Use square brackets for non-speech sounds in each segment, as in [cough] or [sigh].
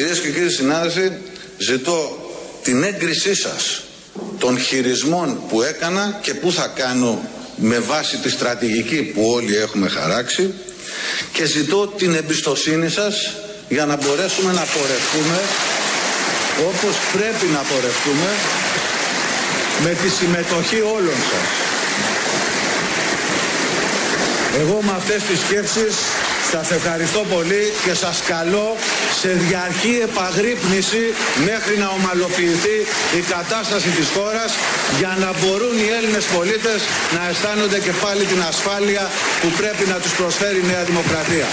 Κυρίες και κύριοι συνάδελφοι, ζητώ την έγκρισή σας των χειρισμών που έκανα και που θα κάνω με βάση τη στρατηγική που όλοι έχουμε χαράξει και ζητώ την εμπιστοσύνη σας για να μπορέσουμε να πορευτούμε όπως πρέπει να πορευτούμε με τη συμμετοχή όλων σας. Εγώ με αυτές τις σκέψεις σας ευχαριστώ πολύ και σας καλώ σε διαρκή επαγρύπνηση μέχρι να ομαλοποιηθεί η κατάσταση της χώρας για να μπορούν οι Έλληνες πολίτες να αισθάνονται και πάλι την ασφάλεια που πρέπει να τους προσφέρει η Νέα Δημοκρατία.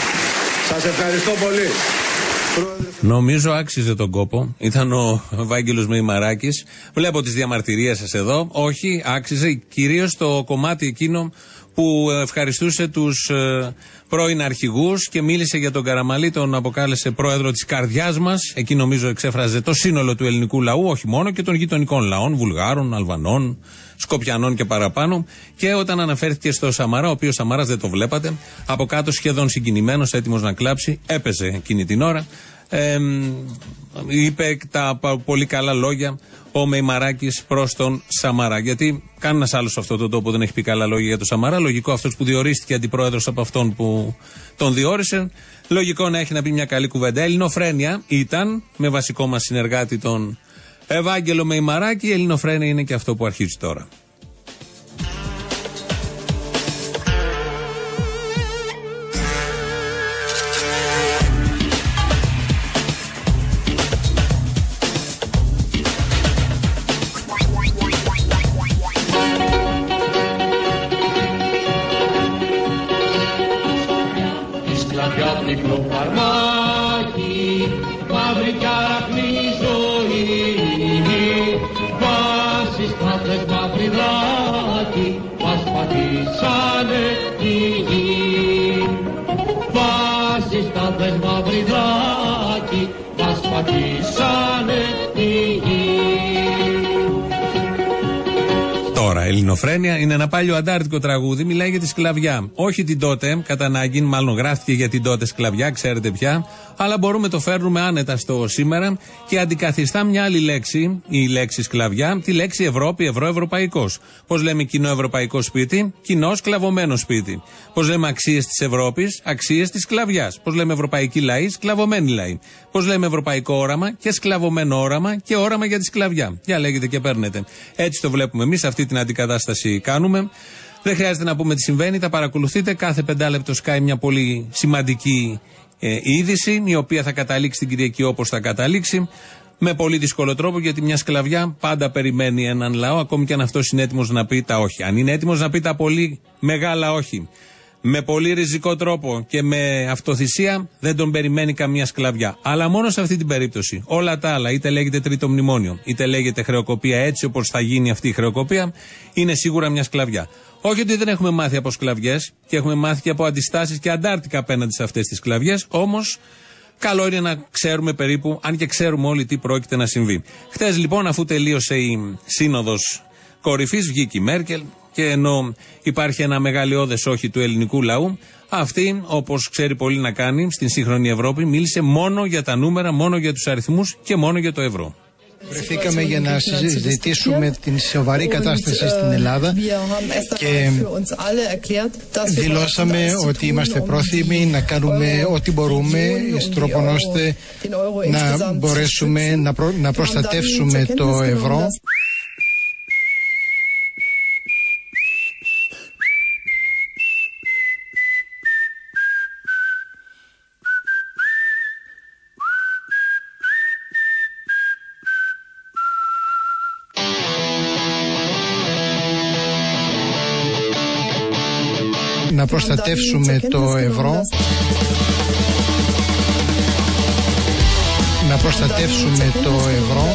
Σας ευχαριστώ πολύ. Νομίζω άξιζε τον κόπο. Ήταν ο Βάγγελος Μεϊμαράκης. Βλέπω τις διαμαρτυρίες σας εδώ. Όχι, άξιζε κυρίως το κομμάτι εκείνο που ευχαριστούσε τους ε, πρώην αρχηγούς και μίλησε για τον Καραμαλή, τον αποκάλεσε πρόεδρο της καρδιάς μας. Εκεί νομίζω εξέφραζε το σύνολο του ελληνικού λαού, όχι μόνο και των γειτονικών λαών, Βουλγάρων, Αλβανών, Σκοπιανών και παραπάνω. Και όταν αναφέρθηκε στο Σαμαρά, ο οποίος Σαμαράς δεν το βλέπατε, από κάτω σχεδόν συγκινημένος, έτοιμος να κλάψει, έπαιζε εκείνη την ώρα. Ε, είπε τα πολύ καλά λόγια ο Μεϊμαράκης προς τον Σαμαρά. Γιατί κανένας άλλος σε αυτόν τον τόπο δεν έχει πει καλά λόγια για τον Σαμαρά. Λογικό αυτός που διορίστηκε αντιπρόεδρος από αυτόν που τον διόρισε. Λογικό να έχει να πει μια καλή κουβέντα. Ελληνοφρένια ήταν με βασικό μας συνεργάτη τον Ευάγγελο Μεϊμαράκη. Η Ελληνοφρένια είναι και αυτό που αρχίζει τώρα. Ελληνοφρένια είναι ένα πάλιο αντάρτικο τραγούδι, μιλάει για τη σκλαβιά. Όχι την τότε, κατά ανάγκη, μάλλον γράφτηκε για την τότε σκλαβιά, ξέρετε πια, αλλά μπορούμε το φέρνουμε άνετα στο σήμερα και αντικαθιστά μια άλλη λέξη, η λέξη σκλαβιά, τη λέξη Ευρώπη, Ευρώ-Ευρωπαϊκό. Πώς λέμε κοινό ευρωπαϊκό σπίτι, κοινό σκλαβωμένο σπίτι. Πώς λέμε αξίες της Ευρώπης, αξίες της σκλαβιάς. Πώς λέμε ευρωπαϊκή λαή, σκλαβωμένη λαή. Πώς λέμε ευρωπαϊκό όραμα και σκλαβωμένο όραμα και όραμα για τη σκλαβιά. Για λέγεται και παίρνετε. Έτσι το βλέπουμε εμείς, αυτή την αντικατάσταση κάνουμε. Δεν χρειάζεται να πούμε τι συμβαίνει, τα παρακολουθείτε. Κάθε πεντάλεπτο σκάει μια πολύ σημαντική ε, είδηση, η οποία θα καταλήξει την Κυριακή όπως θα καταλήξει. Με πολύ δύσκολο τρόπο, γιατί μια σκλαβιά πάντα περιμένει έναν λαό, ακόμη και αν αυτός είναι έτοιμος να πει τα όχι. Αν είναι έτοιμος να πει τα πολύ μεγάλα όχι, με πολύ ριζικό τρόπο και με αυτοθυσία, δεν τον περιμένει καμία σκλαβιά. Αλλά μόνο σε αυτή την περίπτωση. Όλα τα άλλα, είτε λέγεται τρίτο μνημόνιο, είτε λέγεται χρεοκοπία έτσι όπως θα γίνει αυτή η χρεοκοπία, είναι σίγουρα μια σκλαβιά. Όχι ότι δεν έχουμε μάθει από σκλαβιές και έχουμε μάθει και από αντιστάσεις και αντάρτικα απέναντι σε αυτές τις σκλαβιές, όμως καλό είναι να ξέρουμε περίπου, αν και ξέρουμε όλοι τι πρόκειται να συμβεί. Χθες λοιπόν, αφού τελείωσε η σύνοδος κορυφής, βγήκε η Μέρκελ και ενώ υπάρχει ένα μεγαλειώδες όχι του ελληνικού λαού, αυτή, όπως ξέρει πολύ να κάνει στην σύγχρονη Ευρώπη, μίλησε μόνο για τα νούμερα, μόνο για τους αριθμούς και μόνο για το ευρώ. Βρεθήκαμε για να συζητήσουμε την σοβαρή κατάσταση στην Ελλάδα και δηλώσαμε ότι είμαστε πρόθυμοι να κάνουμε ό,τι μπορούμε τρόπο ώστε να μπορέσουμε να προστατεύσουμε το ευρώ προστατεύσουμε το ευρώ. Να προστατεύσουμε το ευρώ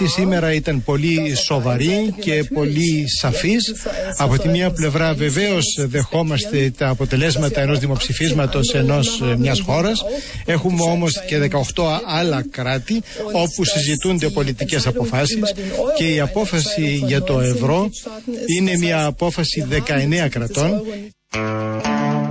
συζήτηση σήμερα ήταν πολύ σοβαρή και πολύ σαφής. Από τη μία πλευρά βεβαίως δεχόμαστε τα αποτελέσματα ενός δημοψηφίσματος ενός ε, μιας χώρας. Έχουμε όμως και 18 άλλα κράτη όπου συζητούνται πολιτικές αποφάσεις και η απόφαση για το ευρώ είναι μια απόφαση 19 κρατών.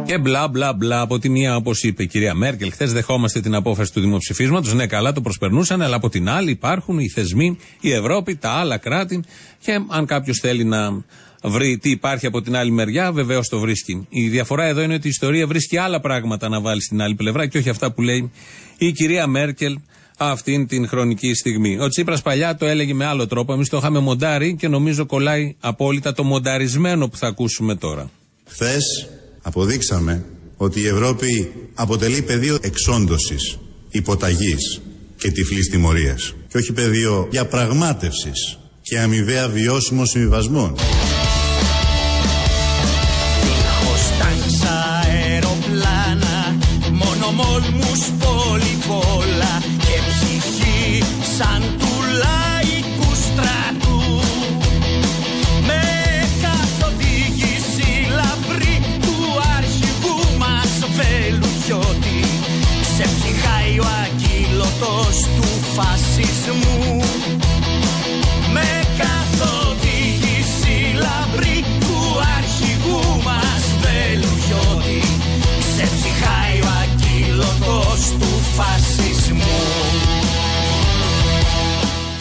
Και μπλα μπλα μπλα από τη μία, όπως είπε η κυρία Μέρκελ, χθες δεχόμαστε την απόφαση του δημοψηφίσματος. Ναι, καλά το προσπερνούσαν, αλλά από την άλλη υπάρχουν οι θεσμοί, η Ευρώπη, τα άλλα κράτη. Και αν κάποιος θέλει να βρει τι υπάρχει από την άλλη μεριά, βεβαίως το βρίσκει. Η διαφορά εδώ είναι ότι η ιστορία βρίσκει άλλα πράγματα να βάλει στην άλλη πλευρά και όχι αυτά που λέει η κυρία Μέρκελ αυτήν την χρονική στιγμή. Ο Τσίπρας παλιά το έλεγε με άλλο τρόπο. Εμείς το είχαμε μοντάρει και νομίζω κολλάει απόλυτα το μονταρισμένο που θα ακούσουμε τώρα. Χθες αποδείξαμε ότι η Ευρώπη αποτελεί πεδίο εξόντωσης, υποταγής και τυφλής τιμωρίας και όχι πεδίο διαπραγμάτευσης και αμοιβαία βιώσιμων συμβιβασμών.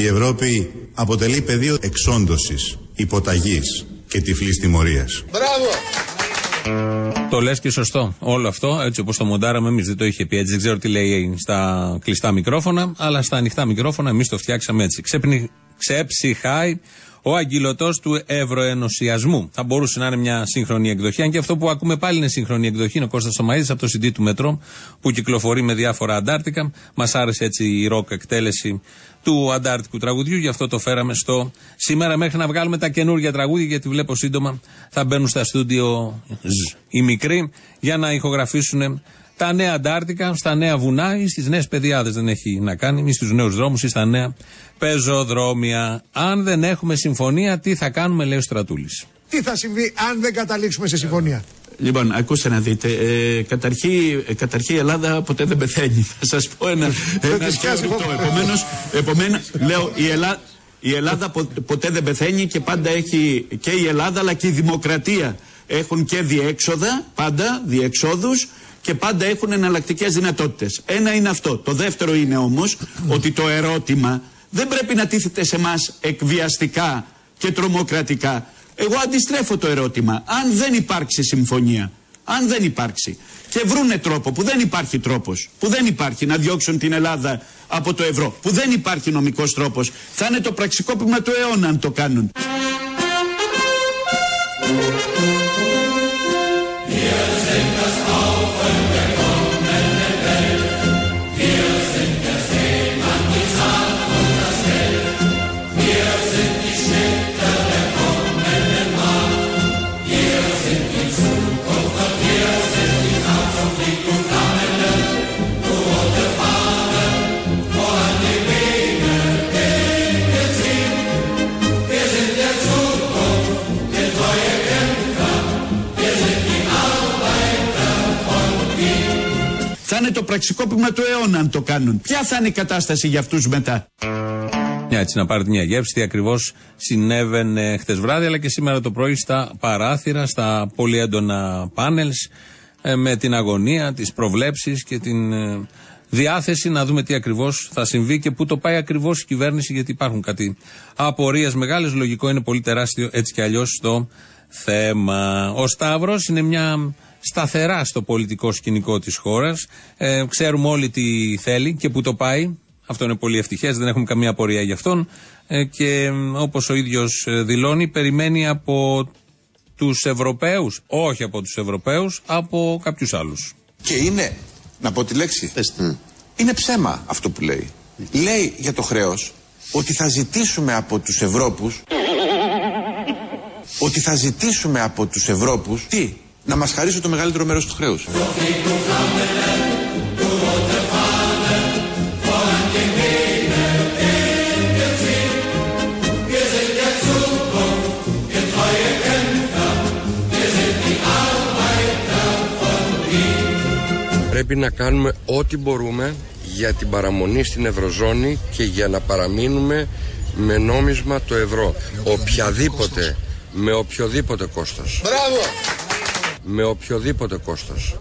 Η Ευρώπη αποτελεί πεδίο εξόντωσης, υποταγής και τυφλής τιμωρίας. Μπράβο! Το λες και σωστό. Όλο αυτό, έτσι όπως το μοντάραμε, εμείς δεν το είχε πει έτσι. Δεν ξέρω τι λέει στα κλειστά μικρόφωνα, αλλά στα ανοιχτά μικρόφωνα εμείς το φτιάξαμε έτσι. Ξέπνι, ξεψυχάει ο αγκυλωτό του ευρωενωσιασμού. Θα μπορούσε να είναι μια σύγχρονη εκδοχή. Αν και αυτό που ακούμε πάλι είναι σύγχρονη εκδοχή. Είναι ο Κώστας Σομαίδη από το CD του Μετρό που κυκλοφορεί με διάφορα αντάρτικα. Μας άρεσε έτσι η ροκ εκτέλεση του αντάρτικου τραγουδιού. Γι' αυτό το φέραμε στο σήμερα μέχρι να βγάλουμε τα καινούργια τραγούδια. Γιατί βλέπω σύντομα θα μπαίνουν στα στούντιο οι μικροί για να ηχογραφήσουν τα νέα Αντάρτικα, στα νέα βουνά ή στις νέες πεδιάδες. Δεν έχει να κάνει, ή στους νέους δρόμους ή στα νέα πεζοδρόμια. Αν δεν έχουμε συμφωνία, τι θα κάνουμε, λέει ο Στρατούλης. Τι θα συμβεί αν δεν καταλήξουμε σε συμφωνία; Λοιπόν, ακούστε να δείτε. Ε, καταρχή, ε, καταρχή η Ελλάδα ποτέ δεν πεθαίνει. Θα σας πω ένα. ένα Επομένως, επομένως, λέω, η Ελλάδα, η Ελλάδα ποτέ δεν πεθαίνει και πάντα έχει και η Ελλάδα αλλά και η δημοκρατία έχουν και διέξοδα, πάντα διεξόδους και πάντα έχουν εναλλακτικές δυνατότητες. Ένα είναι αυτό. Το δεύτερο είναι όμως ότι το ερώτημα δεν πρέπει να τίθεται σε εμάς εκβιαστικά και τρομοκρατικά. Εγώ αντιστρέφω το ερώτημα. Αν δεν υπάρξει συμφωνία, αν δεν υπάρξει και βρούνε τρόπο που δεν υπάρχει τρόπος, που δεν υπάρχει να διώξουν την Ελλάδα από το ευρώ, που δεν υπάρχει νομικός τρόπος, θα είναι το πραξικόπημα του αιώνα αν το κάνουν. Το πραξικόπημα του αιώνα αν το κάνουν. Ποια θα είναι η κατάσταση για αυτούς μετά; Μια έτσι να πάρετε μια γεύση τι ακριβώς συνέβαινε χτες βράδυ, αλλά και σήμερα το πρωί στα παράθυρα, στα πολύ έντονα πάνελς, ε, με την αγωνία, τις προβλέψεις και την ε, διάθεση να δούμε τι ακριβώς θα συμβεί και πού το πάει ακριβώς η κυβέρνηση, γιατί υπάρχουν κάτι απορίες μεγάλες. Λογικό είναι πολύ τεράστιο έτσι κι αλλιώς το θέμα. Ο Σταύρος είναι μια σταθερά στο πολιτικό σκηνικό της χώρας. Ε, ξέρουμε όλοι τι θέλει και που το πάει. Αυτό είναι πολύ ευτυχές, δεν έχουμε καμία απορία γι' αυτόν. Ε, και όπως ο ίδιος ε, δηλώνει, περιμένει από τους Ευρωπαίους, όχι από τους Ευρωπαίους, από κάποιους άλλους. Και είναι, να πω τη λέξη, είναι ψέμα αυτό που λέει. Λέει για το χρέος ότι θα ζητήσουμε από τους Ευρώπους ότι θα ζητήσουμε από τους Ευρώπους τι, να μας χαρίσουν το μεγαλύτερο μέρος του χρέους. Πρέπει να κάνουμε ό,τι μπορούμε για την παραμονή στην Ευρωζώνη και για να παραμείνουμε με νόμισμα το ευρώ. Οποιαδήποτε, με οποιοδήποτε κόστος. Μπράβο! Με οποιοδήποτε κόστος.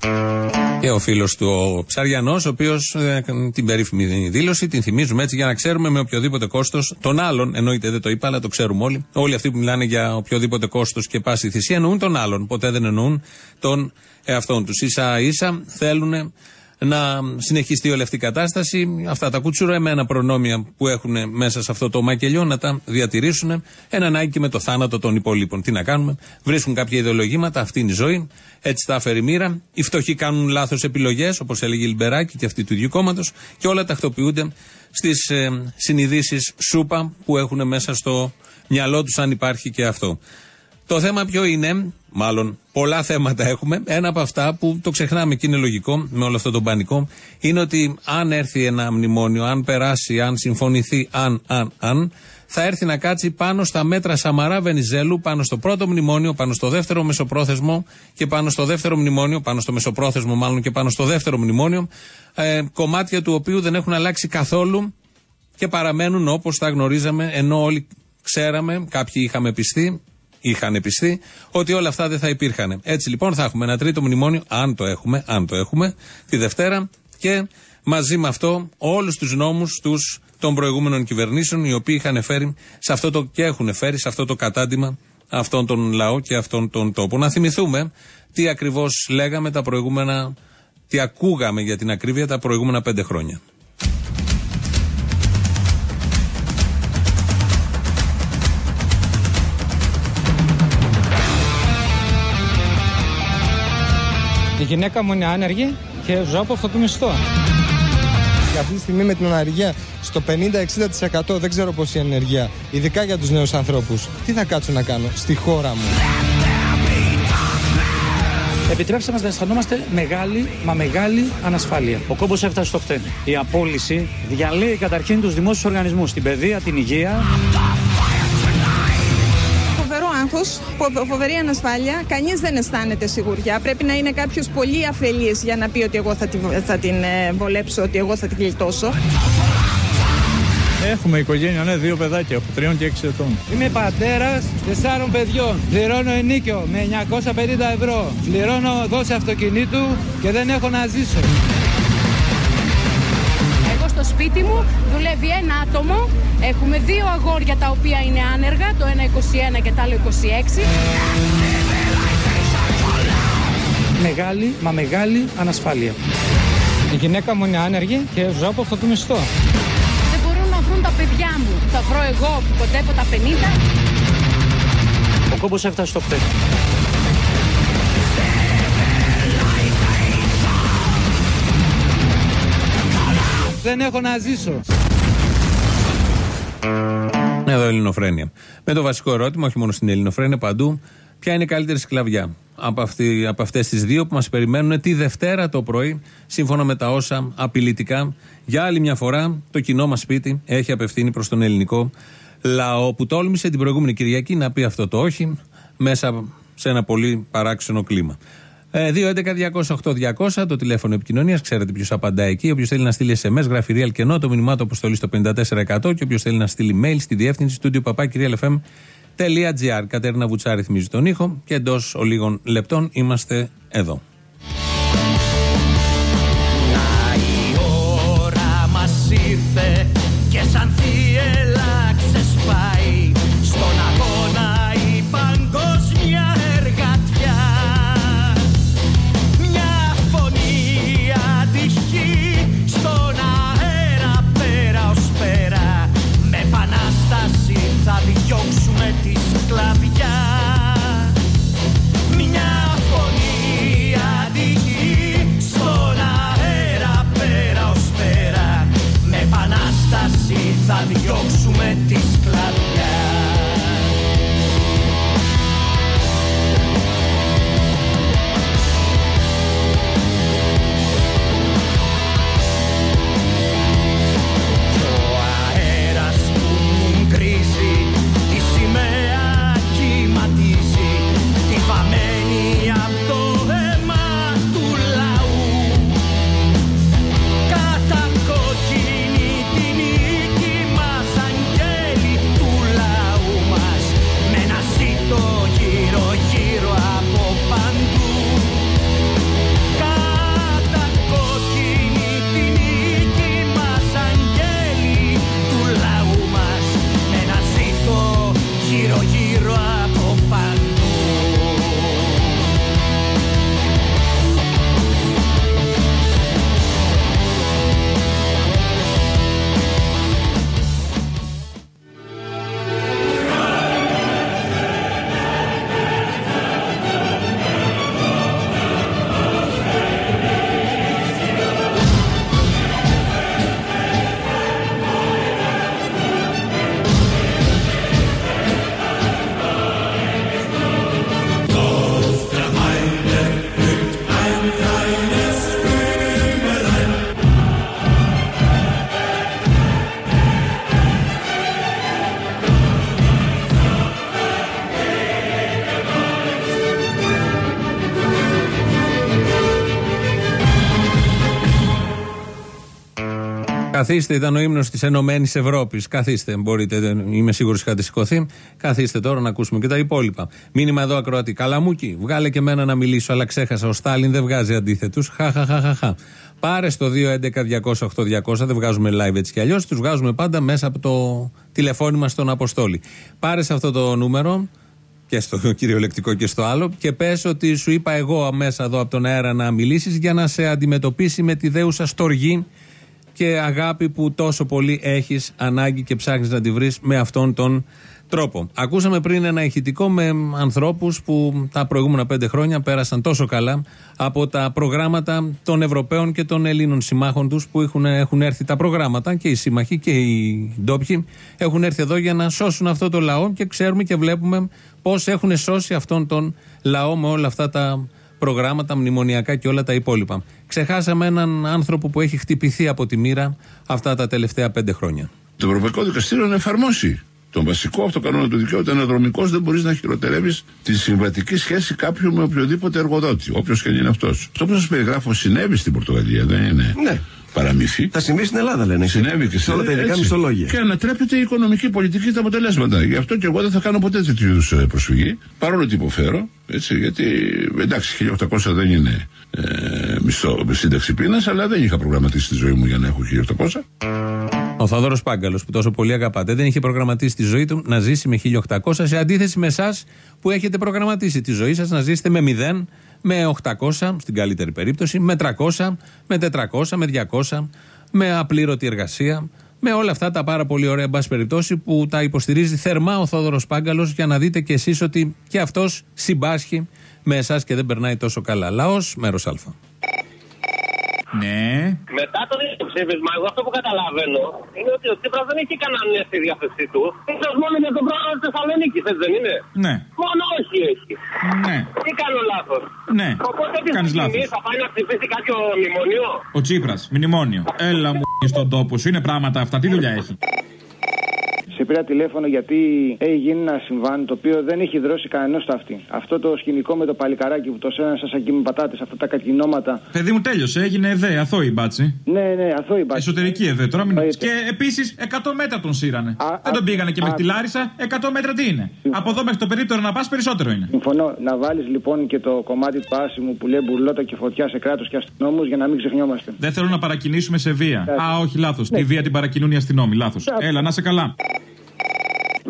Και ο φίλος του ο Ψαριανός, ο οποίος ε, την περίφημη δήλωση την θυμίζουμε έτσι για να ξέρουμε με οποιοδήποτε κόστος τον άλλον. Εννοείται δεν το είπα, αλλά το ξέρουμε όλοι. Όλοι αυτοί που μιλάνε για οποιοδήποτε κόστος και πάση θυσία εννοούν τον άλλον. Ποτέ δεν εννοούν τον εαυτόν τους. σα ίσα θέλουν να συνεχιστεί όλη αυτή η κατάσταση. Αυτά τα εμένα προνόμια που έχουν μέσα σε αυτό το μακελιό να τα διατηρήσουν. Ένα ανάγκη και με το θάνατο των υπολείπων. Τι να κάνουμε; Βρίσκουν κάποια ιδεολογήματα, αυτή είναι η ζωή. Έτσι τα έφερε η μοίρα. Οι φτωχοί κάνουν λάθος επιλογές, όπως έλεγε η Λιμπεράκη και αυτή του ίδιου κόμματος. Και όλα τακτοποιούνται στις ε, συνειδήσεις σούπα που έχουν μέσα στο μυαλό τους, αν υπάρχει και αυτό. Το θέμα ποιο είναι, μάλλον πολλά θέματα έχουμε. Ένα από αυτά που το ξεχνάμε και είναι λογικό με όλο αυτό το πανικό, είναι ότι αν έρθει ένα μνημόνιο, αν περάσει, αν συμφωνηθεί, αν, αν, αν, θα έρθει να κάτσει πάνω στα μέτρα Σαμαρά Βενιζέλου, πάνω στο πρώτο μνημόνιο, πάνω στο δεύτερο μεσοπρόθεσμο και πάνω στο δεύτερο μνημόνιο, πάνω στο μεσοπρόθεσμο μάλλον και πάνω στο δεύτερο μνημόνιο, ε, κομμάτια του οποίου δεν έχουν αλλάξει καθόλου και παραμένουν όπως τα γνωρίζαμε, ενώ όλοι ξέραμε, κάποιοι είχαμε πιστεί, είχαν πιστεί ότι όλα αυτά δεν θα υπήρχαν. Έτσι λοιπόν θα έχουμε ένα τρίτο μνημόνιο, αν το έχουμε, αν το έχουμε, τη Δευτέρα και μαζί με αυτό όλους τους νόμους τους των προηγούμενων κυβερνήσεων οι οποίοι είχαν φέρει σε αυτό το, και έχουν φέρει σε αυτό το κατάντημα αυτόν τον λαό και αυτόν τον τόπο. Να θυμηθούμε τι ακριβώς λέγαμε τα προηγούμενα, τι ακούγαμε για την ακρίβεια τα προηγούμενα πέντε χρόνια. Η γυναίκα μου είναι άνεργη και ζω από αυτό το μισθό. Και αυτή τη στιγμή με την ανεργία στο 50-60% δεν ξέρω πώς η ανεργία, ειδικά για τους νέους ανθρώπους. Τι θα κάτσω να κάνω στη χώρα μου; Επιτρέψτε μας να αισθανόμαστε μεγάλη, μα μεγάλη ανασφάλεια. Ο κόμπος έφτασε στο χτένι. Η απόλυση διαλύει καταρχήν τους δημόσιους οργανισμούς, την παιδεία, την υγεία άγχος, φοβερή ανασφάλεια. Κανείς δεν αισθάνεται σιγουριά. Πρέπει να είναι κάποιος πολύ αφελής για να πει ότι εγώ θα την, θα την ε, βολέψω, ότι εγώ θα την γλιτώσω. Έχουμε οικογένεια, ναι, δύο παιδάκια, από τριών και έξι ετών. Είμαι πατέρας τεσσάρων παιδιών. Πληρώνω ενίκιο με 950 ευρώ. Πληρώνω δόση αυτοκινήτου και δεν έχω να ζήσω στο σπίτι μου δουλεύει ένα άτομο. Έχουμε δύο αγόρια τα οποία είναι άνεργα, το ένα 21 και το άλλο 26. Μεγάλη, μα μεγάλη ανασφάλεια. Η γυναίκα μου είναι άνεργη και ζω από αυτό το μισθό. Δεν μπορούν να βρουν τα παιδιά μου. Θα βρω εγώ που κοντεύω τα 50. Ο κόμπος έφτασε στο χτες. Δεν έχω να ζήσω. Εδώ Ελληνοφρένια. Με το βασικό ερώτημα, όχι μόνο στην Ελληνοφρένια, παντού, ποια είναι η καλύτερη σκλαβιά; Από, αυτή, από αυτές τις δύο που μας περιμένουν τη Δευτέρα το πρωί, σύμφωνα με τα όσα απειλητικά, για άλλη μια φορά το κοινό μας σπίτι έχει απευθύνει προς τον ελληνικό λαό που τόλμησε την προηγούμενη Κυριακή να πει αυτό το όχι μέσα σε ένα πολύ παράξενο κλίμα. 2.11.208.200 το τηλέφωνο επικοινωνίας. Ξέρετε ποιος απαντά εκεί. Όποιος θέλει να στείλει SMS, γράφει real κενό, το μηνυμά του αποστολής στο 54% και όποιος θέλει να στείλει mail στη διεύθυνση του papakirialfm.gr. Κατέρινα Βουτσάρη θυμίζει τον ήχο και εντός λίγων λεπτών είμαστε εδώ. Καθίστε, ήταν ο ύμνος της Ενωμένης Ευρώπης. Καθίστε, μπορείτε, δεν- είμαι σίγουρος είχατε σηκωθεί. Καθίστε τώρα να ακούσουμε και τα υπόλοιπα. Μήνυμα εδώ ακροατή. Καλαμούκι, βγάλε και εμένα να μιλήσω, αλλά ξέχασα. Ο Στάλιν δεν βγάζει αντίθετους. Χαχαχαχαχα. Πάρε στο 211-200-8200, δεν βγάζουμε live έτσι κι αλλιώς. Τους βγάζουμε πάντα μέσα από το τηλεφώνημα στον Αποστόλη. Πάρες σε αυτό το νούμερο και στο [laughs] κυριολεκτικό και στο άλλο και πες ότι σου είπα εγώ μέσα εδώ από τον αέρα να μιλήσεις για να σε αντιμετωπίσει με τη δέουσα στοργή και αγάπη που τόσο πολύ έχεις ανάγκη και ψάχνεις να τη βρεις με αυτόν τον τρόπο. Ακούσαμε πριν ένα ηχητικό με ανθρώπους που τα προηγούμενα πέντε χρόνια πέρασαν τόσο καλά από τα προγράμματα των Ευρωπαίων και των Ελλήνων συμμάχων τους που έχουν, έχουν έρθει τα προγράμματα και οι σύμμαχοι και οι ντόπιοι έχουν έρθει εδώ για να σώσουν αυτό το λαό και ξέρουμε και βλέπουμε πώς έχουν σώσει αυτόν τον λαό με όλα αυτά τα προγράμματα, μνημονιακά και όλα τα υπόλοιπα. Ξεχάσαμε έναν άνθρωπο που έχει χτυπηθεί από τη μοίρα αυτά τα τελευταία πέντε χρόνια. Το Ευρωπαϊκό Δικαστήριο να εφαρμόσει τον βασικό αυτό κανόνα του δικαίου. Ότι αναδρομικό δεν μπορείς να χειροτερεύεις τη συμβατική σχέση κάποιου με οποιοδήποτε εργοδότη, όποιος και αν είναι αυτός. Αυτό που σας περιγράφω συνέβη στην Πορτογαλία, δεν είναι; Ναι. Παραμύθι. Θα συμβεί στην Ελλάδα, λένε. Συνέβη και σε όλα τα ειδικά έτσι. μισθολόγια. Και ανατρέπεται η οικονομική πολιτική τα αποτελέσματα. Γι' αυτό και εγώ δεν θα κάνω ποτέ τέτοιου είδους προσφυγή. Παρόλο ότι υποφέρω. Έτσι, γιατί εντάξει, 1800 δεν είναι ε, μισθό, σύνταξη πείνας, αλλά δεν είχα προγραμματίσει τη ζωή μου για να έχω 1800. Ο Θόδωρος Πάγκαλος, που τόσο πολύ αγαπάτε, δεν είχε προγραμματίσει τη ζωή του να ζήσει με 1800 σε αντίθεση με εσάς που έχετε προγραμματίσει τη ζωή σας να ζήσετε με 0, με 800 στην καλύτερη περίπτωση, με 300, με 400, με 200, με απλήρωτη εργασία, με όλα αυτά τα πάρα πολύ ωραία, εν πάση περιπτώσει, που τα υποστηρίζει θερμά ο Θόδωρος Πάγκαλος για να δείτε κι εσείς ότι και αυτός συμπάσχει με εσάς και δεν περνάει τόσο καλά. Λαός, μέρος Α. Ναι. Μετά το δημοψήφισμα, εγώ αυτό που καταλαβαίνω είναι ότι ο Τσίπρας δεν έχει κανένα στη διάθεσή του. σω μόνο για το πρόγραμμα της Θεσσαλονίκης, έτσι δεν είναι; Ναι. Μόνο όχι έχει. Ναι. Τι κάνω λάθος; Ναι. Οπότε τι Κάνεις θα γίνει, λάθος. θα πάει να ψηφίσει κάποιο μνημονίο. Ο Τσίπρας, μνημόνιο. Έλα μου στον τόπο σου. Είναι πράγματα αυτά. Τι δουλειά έχει; Σε πήρα τηλέφωνο γιατί έχει γίνει ένα συμβάν το οποίο δεν έχει δρώσει κανένας στο αυτή. Αυτό το σκηνικό με το παλικαράκι που το σένα σα εκεί με πατάτες, αυτά τα κακινόματα. Παιδί μου τέλειωσε. Έγινε ΕΔΕ, αθώη μπάτσι. Ναι, ναι, αθώη μπάτσι. Εσωτερική ΕΔΕ. Τώρα μην... Και επίσης 100 μέτρα τον σύρανε. δεν τον πήγανε και α, μέχρι τη Λάρισα. 100 μέτρα τι είναι. Από εδώ μέχρι το περίπτερο να πας περισσότερο είναι. Συμφωνώ να βάλεις λοιπόν και το κομμάτι του άσημου που λέει μπουρλότα και φωτιά σε κράτος και αστυνόμους για να μην ξεχνιόμαστε. Δεν θέλω να παρακινήσουμε σε βία. Ναι. Α, όχι, λάθος. Ναι. Τη βία την παρακινούν οι αστυνόμοι. Λάθος. Έλα, να σε καλά.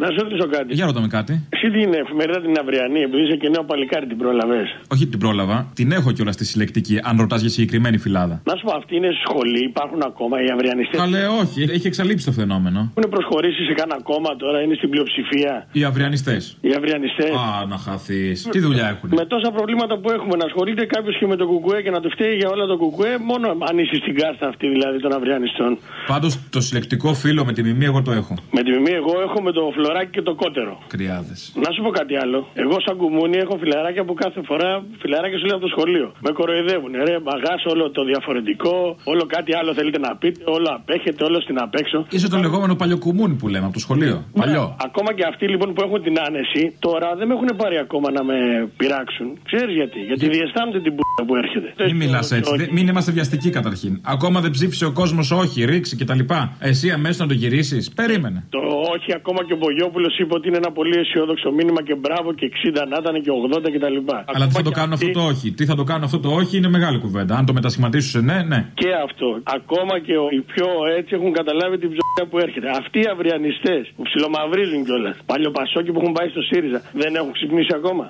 Να σου ρωτήσω κάτι. Για ρωτάμε κάτι. Εσύ την εφημερίδα την αυριανή, επειδή είσαι και νέο παλικάρι, την πρόλαβες; Όχι την πρόλαβα. Την έχω κιόλας στη συλλεκτική, αν ρωτάς για συγκεκριμένη φυλάδα. Να σου πω, αυτή είναι σχολή, υπάρχουν ακόμα οι αυριανιστές; Καλέ, όχι. Έχει εξαλείψει το φαινόμενο. Έχουν προσχωρήσει σε κάνα κόμμα τώρα, είναι στην πλειοψηφία; Οι αυριανιστές. Οι αυριανιστές. Α, να χαθείς. Τι δουλειά έχουν. Με τόσα προβλήματα που έχουμε, να ασχολείται κάποιος και με το κουκουέ και να το φταίει για όλα το κουκουέ, μόνο αν είσαι στην κάστα αυτή δηλαδή των αυριανιστών. Πάντως το συλλεκτικό φίλο με τη μιμή εγώ το έχω. Με τη μιμή, εγώ έχω με το φλωράκι και το κότερο. Κρυάδες. Να σου πω κάτι άλλο. Εγώ, σαν κουμούνι, έχω φιλαράκια που κάθε φορά φιλαράκια σου λέει από το σχολείο. Με κοροϊδεύουν. Ρε, μπαγάς όλο το διαφορετικό, όλο κάτι άλλο θέλετε να πείτε, όλο απέχετε, όλο στην απέξω. Είσαι το λεγόμενο παλιοκουμούνι που λέμε από το σχολείο. Παλιό. Ακόμα και αυτοί λοιπόν που έχουν την άνεση, τώρα δεν με έχουν πάρει ακόμα να με πειράξουν. Ξέρεις γιατί. Γιατί διαισθάνονται την π***α που έρχεται. Μην μιλάς έτσι. Όχι. Δεν- Μην είμαστε βιαστικοί καταρχήν. Ακόμα δεν ψήφισε ο κόσμος, όχι, ρίξει κτλ. Εσύ αμέσως να το γυρίσεις. Περίμενε. Το όχι ακόμα και ο Γεωργιόπουλο είπε ότι είναι ένα πολύ αισιόδοξο μήνυμα και μπράβο και 60 να ήταν και 80 κτλ. Αλλά τι θα το κάνουν αυτό το όχι; Τι θα το κάνουν αυτό το όχι είναι μεγάλη κουβέντα. Αν το μετασχηματίσουν σε ναι, ναι. Και αυτό. Ακόμα και οι πιο έτσι έχουν καταλάβει την ψωλιά που έρχεται. Αυτοί οι αυριανιστές που ψιλομαυρίζουν κιόλας. Παλιοπασόκοι που έχουν πάει στο ΣΥΡΙΖΑ δεν έχουν ξυπνήσει ακόμα.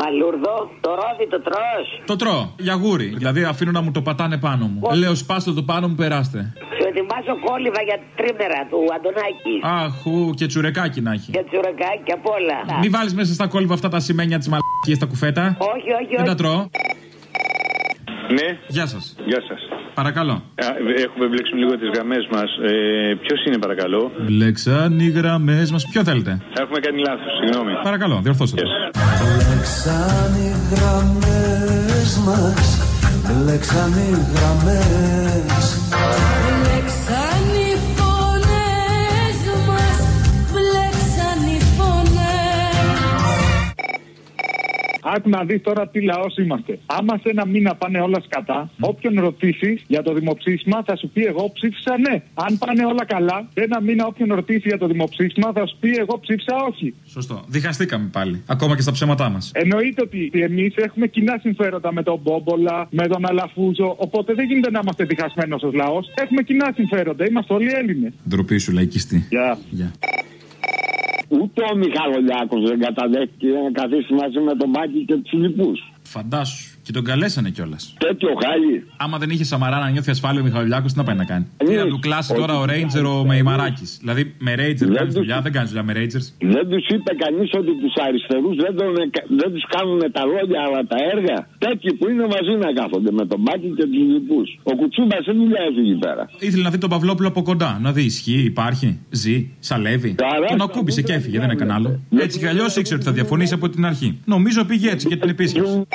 Μαλούρδο, το ρόδι το τρως. Το τρώω, για γούρι. Δηλαδή αφήνω να μου το πατάνε πάνω μου. Λέω σπάστε το πάνω μου, περάστε. Σου ετοιμάζω κόλληβα για τρίμερα του Αντωνάκη. Αχού και τσουρεκάκι να έχει. Και τσουρεκάκι και απ' όλα. Μην βάλεις μέσα στα κόλυβα αυτά τα σημαίνια της μαλακίας στα κουφέτα. Όχι, όχι, Δεν τα όχι. τρώω. Ναι. Γεια σας. Γεια σας. Παρακαλώ. Έχουμε μπλέξει λίγο τις γραμμές μας. Ε, Ποιος είναι, παρακαλώ; Μπλέξαν οι γραμμές μας. Ποιο θέλετε; Έχουμε κάνει λάθος, συγγνώμη. Παρακαλώ, διορθώστε το. Μπλέξαν οι γραμμές μας Μπλέξαν οι γραμμές Άκου να δεις τώρα τι λαός είμαστε. Άμα σε ένα μήνα πάνε όλα σκατά, όποιον ρωτήσεις για το δημοψήφισμα θα σου πει εγώ ψήφισα ναι. Αν πάνε όλα καλά, σε ένα μήνα όποιον ρωτήσει για το δημοψήφισμα θα σου πει εγώ ψήφισα όχι. Σωστό. Διχαστήκαμε πάλι. Ακόμα και στα ψέματά μας. Εννοείται ότι εμείς έχουμε κοινά συμφέροντα με τον Μπόμπολα, με τον Αλαφούζο. Οπότε δεν γίνεται να είμαστε διχασμένος ως λαός. Έχουμε κοινά συμφέροντα. Είμαστε όλοι Έλληνες. Ντροπή σου, λαϊκιστή. Γεια. Γεια. Ούτε ο Μιχαλολιάκος δεν καταδέχτηκε να καθίσει μαζί με τον Μπάκη και τους λοιπούς. Φαντάσου. Και τον καλέσανε κιόλας. Τέτοιο χάλι. Άμα δεν είχε Σαμαρά να νιώθει ασφάλεια ο Μιχαλολιάκο, τι να πάει να κάνει; Τι Εμείς. να του κλάσει Όχι. τώρα ο Ρέιτζερ ο Μεϊμαράκης. Δηλαδή με Ρέιτζερ Δεν κάνεις τους- δουλειά, δεν κάνεις δουλειά με Ρέιτζερ. Δεν τους είπε κανείς ότι τους αριστερούς δεν, τον, δεν τους κάνουν τα λόγια αλλά τα έργα. Τέτοιοι που είναι μαζί να κάθονται με τον Μπάκη και τους λοιπούς. Ο Κουτσούμπας δεν δουλειά έχει εκεί πέρα. Ήθελε να δει τον Παυλόπουλο από κοντά. Να δει, ισχύει, υπάρχει, ζει, σαλεύει. Τον ακούμπησε και έφυγε, δεν έκανε άλλο. Έτσι κι αλλιώς ήξερε ότι θα διαφωνήσει από την αρχή. Νομίζω πήγε έτσι και την επίσκεψη.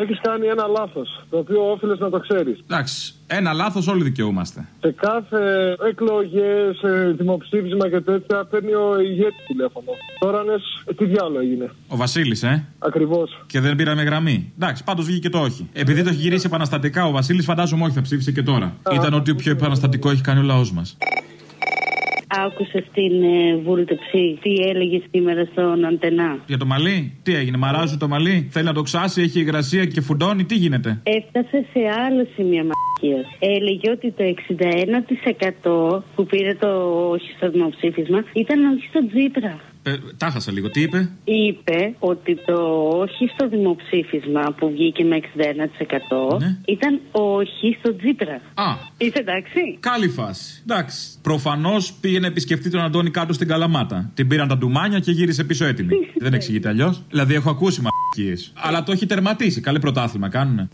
Έχεις κάνει ένα λάθος, το οποίο όφιλες να το ξέρεις. Εντάξει, ένα λάθος όλοι δικαιούμαστε. Σε κάθε εκλογές, δημοψήφισμα και τέτοια παίρνει ο ηγέτης τηλέφωνο. Τώρα λε, τι διάλογο έγινε. Ο Βασίλης, ε. Ακριβώς. Και δεν πήραμε γραμμή. Εντάξει, πάντως βγήκε το όχι. Επειδή το έχει γυρίσει επαναστατικά ο Βασίλης, φαντάζομαι όχι, θα ψήφισε και τώρα. Ήταν ότι πιο επαναστατικό έχει κάνει ο λαός μας. Άκουσε την ε, βούλτεψη, τι έλεγε σήμερα στον Αντενά. Για το μαλλί, τι έγινε, μαράζει το μαλλί, θέλει να το ξάσει, έχει υγρασία και φουντώνει, τι γίνεται; Έφτασε σε άλλο σημείο μαλακίας. Έλεγε ότι το 61% που πήρε το όχι στο δημοψήφισμα ήταν όχι στο Τζίπρα. Ε, τα χάσα λίγο, τι είπε; Είπε ότι το όχι στο δημοψήφισμα που βγήκε με 61% ήταν όχι στο Τζίπρα. Α. Είσαι εντάξει. Καλή φάση. Εντάξει. Προφανώς πήγε να επισκεφτεί τον Αντώνη κάτω στην Καλαμάτα. Την πήραν τα ντουμάνια και γύρισε πίσω έτοιμη. Δεν εξηγείται αλλιώς. Δηλαδή έχω ακούσει μαλακίες. Αλλά το έχει τερματίσει. Καλή πρωτάθλημα κάνουνε.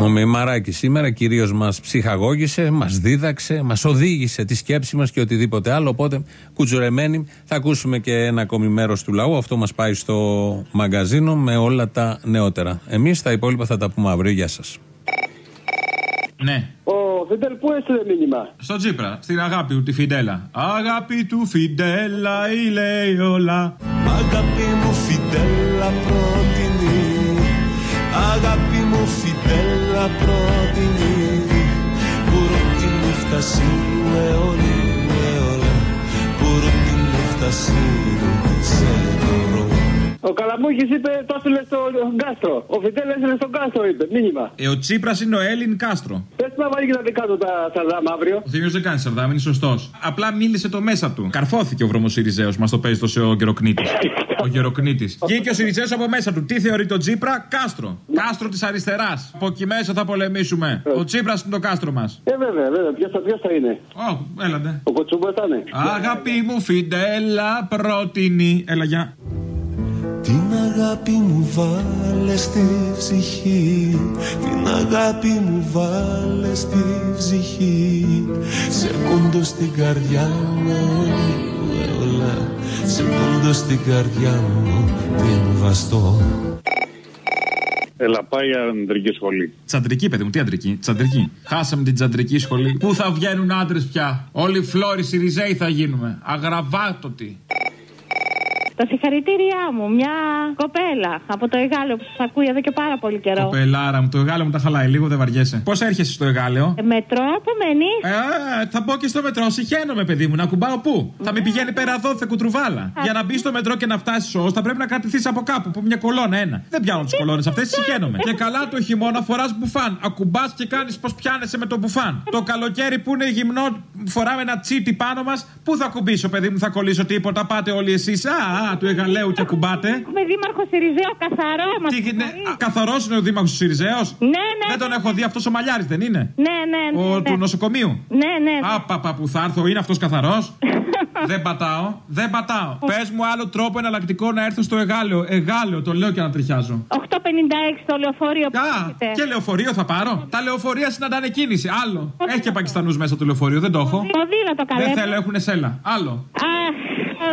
Ο Μημαράκη σήμερα κυρίως μας ψυχαγώγησε, μας δίδαξε, μας οδήγησε τη σκέψη μας και οτιδήποτε άλλο. Οπότε κουτζουρεμένοι θα ακούσουμε και ένα ακόμη μέρος του λαού. Αυτό μας πάει στο μαγκαζίνο με όλα τα νεότερα. Εμείς τα υπόλοιπα θα τα πούμε αύριο. Γεια σας. Ναι. Ο Φιντελ πού έστειλε μήνυμα; Στο Τζίπρα, στην αγάπη του τη Φιντέλα. Αγάπη του Φιντέλα, η λέει όλα. Αγάπη μου φιντέλα πρότεινη Αγάπη μου φιντέλα πρότεινη Πουρούτι μου φτασί με όλη με όλα Πουρούτι μου φτασί σε δωρό Ο Καλαμούκης είπε το έστειλε στον Κάστρο. Ο Φιντελ έστειλε στον Κάστρο, είπε μήνυμα. Ε, ο Τσίπρας είναι ο Έλλην Κάστρο. Πες να βάλει και τα δικά του τα σαρδάμ αύριο. Ο Θήμιο δεν κάνει σαρδάμ, είναι σωστός. Απλά μίλησε το μέσα του. Καρφώθηκε ο βρωμός Σιριζέο, μας το παίζει τόσο ο Γεροκνήτης. [laughs] ο Γεροκνήτης. Βγήκε ο Σιριζέο από μέσα του. Τι θεωρεί το Τσίπρα, Κάστρο. Κάστρο της αριστεράς. Από εκεί μέσα θα πολεμήσουμε. Ο Τσίπρας είναι το κάστρο μας. Ε, βέβαια, βέβαια. Ποιος θα, ποιος θα είναι; Ω, έλατε. Ο Κοτσούμπας θα είναι. Αγάπη μου, Φιντέλα, πρότεινη. Έλα, γεια. Την αγάπη μου βάλε στη ψυχή Την αγάπη μου βάλε στη ψυχή Σε κόντο στην καρδιά μου ε, όλα Σε κόντο στην καρδιά μου την βαστώ Έλα, πάει η ανδρική σχολή. Τσαντρική, παιδί μου, τι αντρική. Τσαντρική. Χάσαμε την τσαντρική σχολή. Πού θα βγαίνουν άντρες πια; Όλοι φλόροι Σιριζέοι θα γίνουμε. Αγραβάτωτοι. Τα συγχαρητήριά μου. Μια κοπέλα από το Εγάλεο που σας ακούει εδώ και πάρα πολύ καιρό. Κοπελάρα μου, το εγάλεο μου τα χαλάει λίγο, δεν βαριέσαι. Πώς έρχεσαι στο εγάλεο; Ε, Μετρό, που μένεις; Ε, θα μπω και στο μετρό, συχαίνομαι, παιδί μου, να κουμπάω πού; Θα μην πηγαίνει πέρα εδώ, θα κουτρουβάλα. Για να μπεις στο μετρό και να φτάσεις ω, θα πρέπει να κρατηθείς από κάπου, από μια κολόνα ένα. Δεν πιάνω τις κολόνες αυτές, συχαίνομαι. Και καλά το χειμώνα φοράς μπουφάν. Ακουμπάς και κάνεις πως πιάνεσαι με το μπουφάν. Το καλοκαίρι που είναι γυμνό, φοράμε ένα τσίτι πάνω μας. Πού θα κουμπίσω, παιδί μου, θα κολλήσω τίποτα. Πάτε όλοι εσείς. Α, α, του εγαλέου και ακουμπάτε. Έχουμε δήμαρχο Σιριζέο καθαρό μας. Τι, ναι, Καθαρός είναι ο Δήμαρχος του Σιριζέος; Ναι, ναι. Δεν τον έχω δει αυτός ο Μαλιάρη, δεν είναι; Ναι, ναι, ναι. Ο ναι. του νοσοκομείου; Ναι, ναι. Α, παπα, που θα έρθω, είναι αυτός καθαρός; [laughs] δεν πατάω, δεν πατάω. Πες μου άλλο τρόπο εναλλακτικό να έρθω στο εγάλεο. Εγάλεο, το λέω και να τριχιάζω. 856 το λεωφορείο που Α, έχετε. και λεωφορείο θα πάρω. Τα λεωφορεία συναντάνε κίνηση. Άλλο. Έχει και Πακιστανούς μέσα το λεωφορείο, δεν το έχω. Ποδήλατο καλέ. Δεν θέλω, έχουν σέλα. Άλλο. Αχ,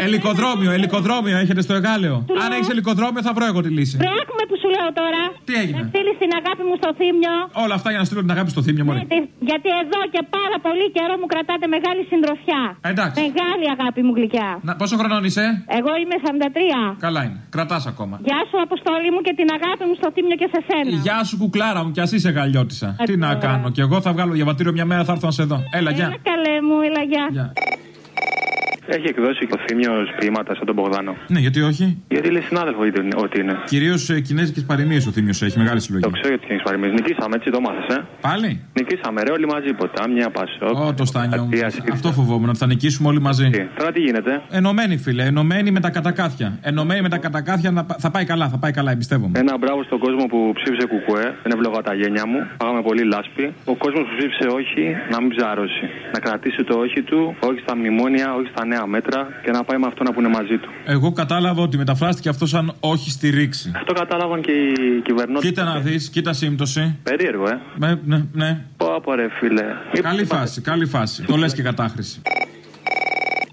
Ελικοδρόμιο, ελικοδρόμιο έχετε στο εγάλεο. Αν έχεις ελικοδρόμιο θα βρω εγώ τη λύση. Ρε, άκουμε που σου λέω τώρα. Τι έγινε; Να στείλεις την αγάπη μου στο θύμιο. Όλα αυτά για να στείλω την αγάπη στο θύμιο, μωρέ. Γιατί- Γιατί εδώ και πάρα πολύ καιρό μου κρατάτε μεγάλη συντροφιά. Εντάξει. Μεγάλη αγάπη μου γλυκιά. Να, πόσο χρονών είσαι; Εγώ είμαι 43. Καλά είναι. Κρατάς ακόμα. Γεια σου, Αποστόλη μου και την αγάπη μου στο θύμιο και σε σένα. Γεια σου, κουκλάρα μου, κι ας είσαι γαλιώτησα. Τι να κάνω, κι εγώ θα βγάλω διαβατήριο μια μέρα, θα έρθω να σε δω. Έλα, γεια. Έλα καλέ μου, έλα γεια. Γεια. Έχει εκδώσει και ο Θήμιο ποίηματα σαν τον Μπογδάνο. Ναι, γιατί όχι; Γιατί λέει συνάδελφο ότι είναι- ότι είναι. Κυρίως ε, κινέζικες παροιμίες ο Θήμιο έχει μεγάλη συλλογή. Το ξέρω γιατί έχει παροιμίες. Νικήσαμε, έτσι το μάθες, ε; Πάλι; Νικήσαμε, ρε, όλοι μαζί. Ποτάμια, Πασόκ. Ω, το στάνιο μου. Αττίας, Σύριζα. Αυτό φοβόμουν, ότι θα νικήσουμε όλοι μαζί. Τώρα τι γίνεται; Ενωμένοι, φίλε, ενωμένοι με τα κατακάθια. Ενωμένοι με τα κατακάθια να πα- θα πάει καλά, θα πάει καλά, εμπιστεύομαι. Ένα μπράβο στον κόσμο που ψήφισε κουκουέ. Δεν έβλεπα τα γένια μου. Πάγαμε πολύ λάσπη. Ο κόσμος που ψήφισε όχι να μην ψαρώσει. Να κρατήσει το όχι του, όχι στα μνημόνια, όχι στα νέα μέτρα και να πάει με αυτόν που είναι μαζί του. Εγώ κατάλαβα ότι μεταφράστηκε αυτό σαν όχι στη ρήξη. Αυτό κατάλαβαν και οι κυβερνώτε. Κοίτα να δεις, κοίτα σύμπτωση. Περίεργο, ε. Ναι, ναι, ναι. Πω, πω, ρε, φίλε. Καλή φάση, καλή φάση. Το λες και κατάχρηση.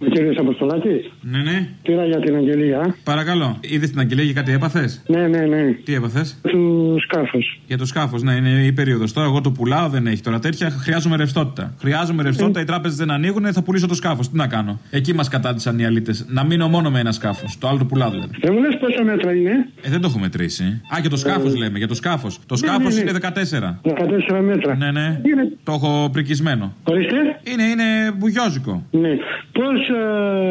Ο κύριος Αποστολάκης; Ναι, ναι. Πήρα για την αγγελία. Παρακαλώ. Είδες την αγγελία και κάτι έπαθες; Ναι, ναι, ναι. Τι έπαθες; Του σκάφους. Για το σκάφος, ναι, είναι η περίοδος. Τώρα εγώ το πουλάω, δεν έχει τώρα τέτοια. Χρειάζομαι ρευστότητα. Χρειάζομαι ρευστότητα, οι τράπεζες δεν ανοίγουν, θα πουλήσω το σκάφος. Τι να κάνω; Εκεί μας κατάντησαν οι αλήτες. Να μείνω μόνο με ένα σκάφος. Το άλλο το πουλάω δηλαδή. Δεν μου λες πόσα μέτρα είναι; Ε, δεν το έχω μετρήσει. Α, για το σκάφος λέμε, για το σκάφος. Το σκάφος ναι, ναι. είναι 14. 14 μέτρα. Ναι, ναι. Είναι... Το έχω πρικισμένο. Ορίστε. Είναι, είναι μπουγιόζικο. Ναι. Πώς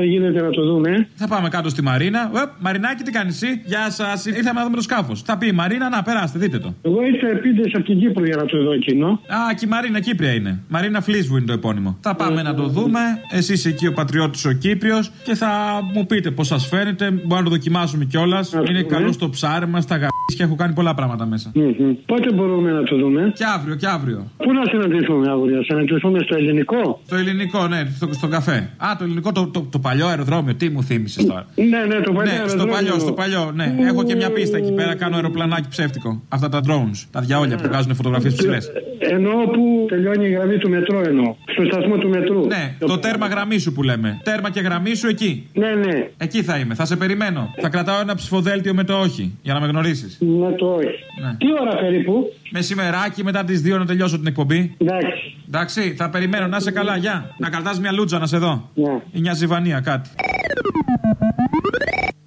γίνεται να το δούμε. Θα πάμε κάτω στη Μαρίνα. Ουεπ, Μαρινάκι, τι κάνεις εσύ; Γεια σας. Ήρθαμε να δούμε το σκάφος. Θα πει η Μαρίνα, να περάστε, δείτε το. Εγώ ήρθα επίτηδες από την Κύπρο για να το δω εκείνο. Α, και η Μαρίνα Κύπρια είναι. Μαρίνα Φλίσβου είναι το επώνυμο. Θα πάμε να το δούμε. Εσείς εκεί ο πατριώτης ο Κύπριος και θα μου πείτε πώς σας φαίνεται. Μπορούμε να το δοκιμάσουμε κιόλας. Είναι καλό στο ψάρεμα, στα γαμπίσια. Έχω κάνει πολλά πράγματα μέσα. Μμμ. Πότε μπορούμε να το δούμε; Και αύριο, και αύριο. Πού να συναντηθούμε αύριο, να συναντηθούμε στο ελληνικό; Το ελληνικό, ναι, στο, στον καφέ. Α, το ελληνικό, το, το, το παλιό αεροδρόμιο. Τι μου θύμισες τώρα. Ναι, ναι, το παλιό. Ναι, στο αεροδρόμιο. παλιό, στο παλιό, ναι. Έχω και μια πίστα εκεί πέρα, κάνω αεροπλανάκι ψεύτικο. Αυτά τα drones, τα διαόλια που βγάζουν φωτογραφίες ψηλές. Εννοώ που τελειώνει η γραμμή του μετρό εννοώ. Στο σταθμό του μετρού. Ναι, το τέρμα γραμμή σου που λέμε. Τέρμα και γραμμή σου εκεί. Ναι, ναι. Εκεί θα είμαι, θα σε περιμένω. Θα κρατάω ένα ψηφοδέλτιο με το όχι, για να με γνωρίσεις. Με το όχι. Ναι. Τι ώρα περίπου; Μεσημεράκι μετά τις 2 να τελειώσω την εκπομπή. Εντάξει. Εντάξει, θα περιμένω να είσαι καλά, γεια. Να κρατάς μια λούτσα να σε δω. Ναι. Ή μια ζυβανία, κάτι.